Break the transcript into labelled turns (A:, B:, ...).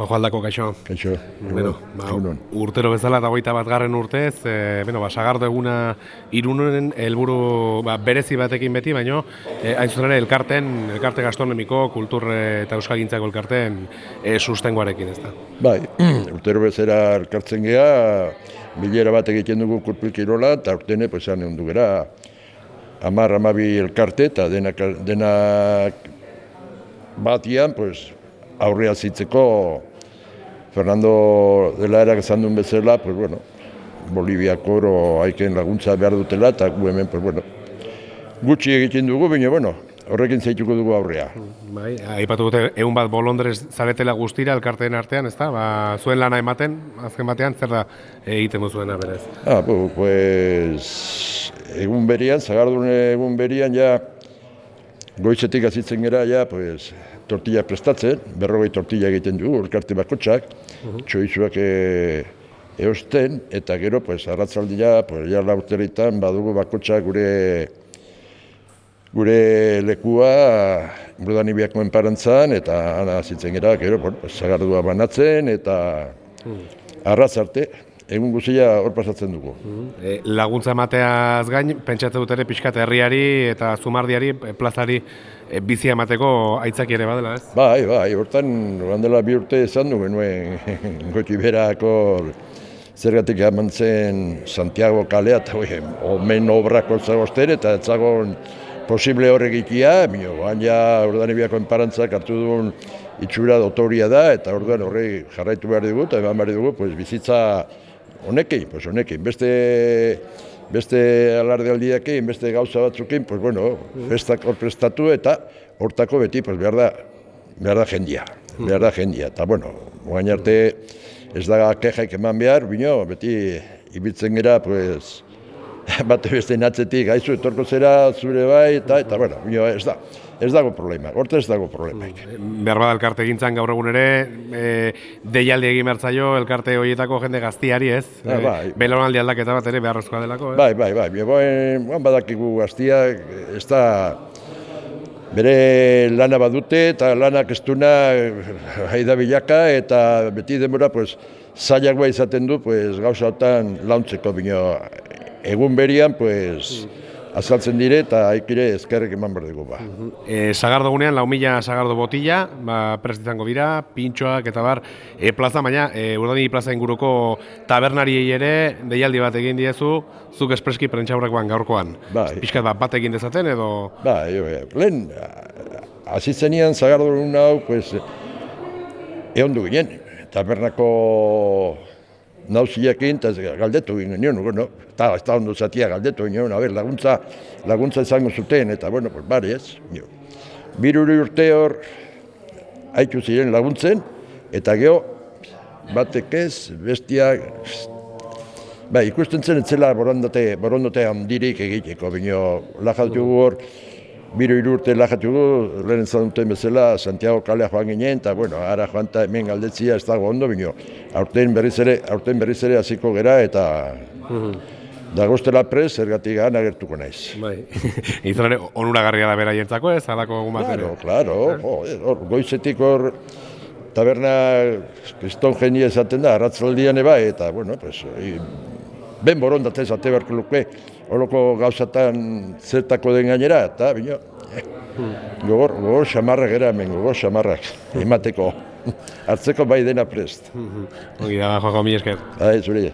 A: Juanjo Aldako, kaixo.
B: Kaixo,
A: Bueno, ba, urtero bezala eta goita bat garren urtez, e, bueno, ba, sagardo eguna irunen helburu ba, berezi batekin beti, baino, e, hain zuzen ere elkarten, elkarte gastronomiko, kultur eh, eta euskagintzako elkarten e, sustengoarekin, ez da.
B: Bai, urtero bezera elkartzen gea, bilera bat egiten dugu kurpil kirola, eta urtene, pues, han egon gera, amar, amabi elkarte, eta denak, denak batian, pues, aurrea zitzeko, Fernando dela erak esan duen bezala, pues, bueno, Boliviako oro haiken laguntza behar dutela, eta gu hemen, pues, bueno, gutxi egiten dugu, baina, bueno, horrekin zaituko dugu aurrea.
A: Bai, aipatu dute egun bat bolondrez zaretela guztira elkarteen artean, ez da? Ba, zuen lana ematen, azken batean, zer da egiten zuena berez?
B: Ah, pues, egun berian, zagardun egun berian, ja, goizetik azitzen gera, ja, pues, tortilla prestatzen, berrogei tortilla egiten dugu, elkarte bakotxak, txoizuak e, eosten, eta gero, pues, arratzaldia, pues, ja, laurteritan, badugu bakotxak gure gure lekua Burdani biakoen parantzan, eta ana azitzen gera, gero, bueno, pues, zagardua banatzen, eta arratz arte, egun guzia hor pasatzen dugu.
A: E, laguntza emateaz gain, pentsatzen dut ere pixkat herriari eta zumardiari, e, plazari e, bizia emateko aitzaki ere badela, ez?
B: Bai, bai, hortan, oran dela bi urte esan du genuen goti berako zergatik eman zen Santiago kalea, eta omen obrako zagosten, eta ez zagon posible horregikia, mio, oan ja Urdanibiako enparantzak hartu duen itxura dotoria da, eta orduan horre jarraitu behar dugu, eta eman behar dugu, pues, bizitza honekin, pues, honekin, beste beste alardealdiakin, beste gauza batzukin, pues bueno, festak hor prestatu eta hortako beti pues behar da, behar da jendia, behar da jendia. Eta bueno, guain arte ez da kejaik eman behar, bino, beti ibiltzen gera, pues, bate beste atzetik, gaizu, etorko zera zure bai, eta, eta bueno, ez da, ez dago problema, horta ez dago problemaik.
A: Behar bada elkarte gintzan gaur egun ere, e, deialdi egin behar zaio elkarte horietako jende gaztiari, ez?
B: Ah, bai.
A: E, belaunaldi aldaketa bat ere beharrezkoa delako, ez?
B: Bai, bai, bai, guan badakigu gaztia, ez da, bere lana badute eta lanak ez duna haida bilaka eta beti denbora pues, zailagoa izaten du pues, gauzaotan launtzeko bino egun berian pues, azaltzen dire eta haikire ezkerrek eman behar dugu ba.
A: E, sagardo gunean, lau mila sagardo botila, ba, prest izango dira, pintxoak eta bar, e, plaza, baina, e, urdani plaza inguruko tabernariei ere, deialdi bat egin diezu, zuk espreski prentxaurrekoan gaurkoan.
B: Bai.
A: Piskat bat bat egin dezaten edo...
B: Ba, jo, e, lehen, hasi zenean zagardo hau, pues, egon du ginen, tabernako nauziakin, eta galdetu ginen nion, bueno, eta ez da ondo zatia galdetu ginen, a ber, laguntza, laguntza izango zuten, eta bueno, pues, bari ez. Biruri urte hor, haitu ziren laguntzen, eta geho, batek ez, bestiak, Bai, ikusten zen etzela borondate, borondate handirik egiteko, bino lajatu hor, biro irurte lajatu gu, lehen zan duten bezala, Santiago kalea joan ginen, eta bueno, ara joan eta hemen galdetzia ez dago ondo, bino aurten berriz ere, aurten berriz ere hasiko gera, eta dagostela prez, zergatik gana agertuko naiz.
A: Bai. Izan ere, onuragarria da bera jentzako ez, halako egun bat ere.
B: Claro, claro, goizetik hor, taberna kriston jenia esaten da, arratzaldian eba, eta, bueno, pues, ben borondatez ate beharko luke, horoko gauzatan zertako den gainera, eta, bino, eh, gogor, gogor xamarrak era hemen, gogor xamarrak, emateko, hartzeko bai dena prest.
A: Ongi da, Juanjo, mi esker.
B: Bai, zure.